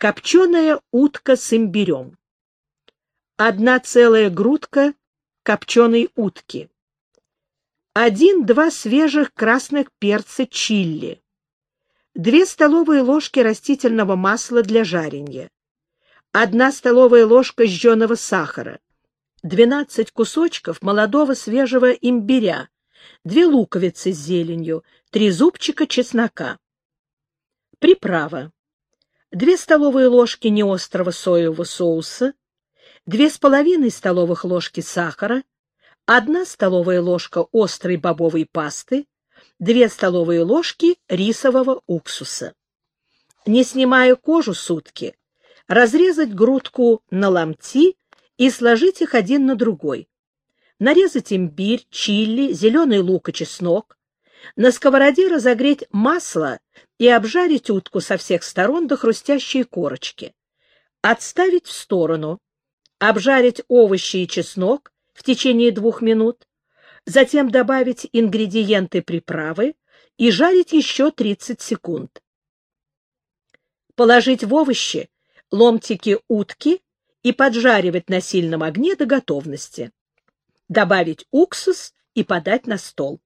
Копченая утка с имбирем. Одна целая грудка копченой утки. Один-два свежих красных перца чилли. Две столовые ложки растительного масла для жарения. Одна столовая ложка жженого сахара. 12 кусочков молодого свежего имбиря. Две луковицы с зеленью. Три зубчика чеснока. Приправа. 2 столовые ложки неострого соевого соуса, 2,5 столовых ложки сахара, 1 столовая ложка острой бобовой пасты, 2 столовые ложки рисового уксуса. Не снимая кожу сутки, разрезать грудку на ломти и сложить их один на другой. Нарезать имбирь, чили, зеленый лук и чеснок, на сковороде разогреть масло и обжарить утку со всех сторон до хрустящей корочки. Отставить в сторону. Обжарить овощи и чеснок в течение двух минут. Затем добавить ингредиенты приправы и жарить еще 30 секунд. Положить в овощи ломтики утки и поджаривать на сильном огне до готовности. Добавить уксус и подать на стол.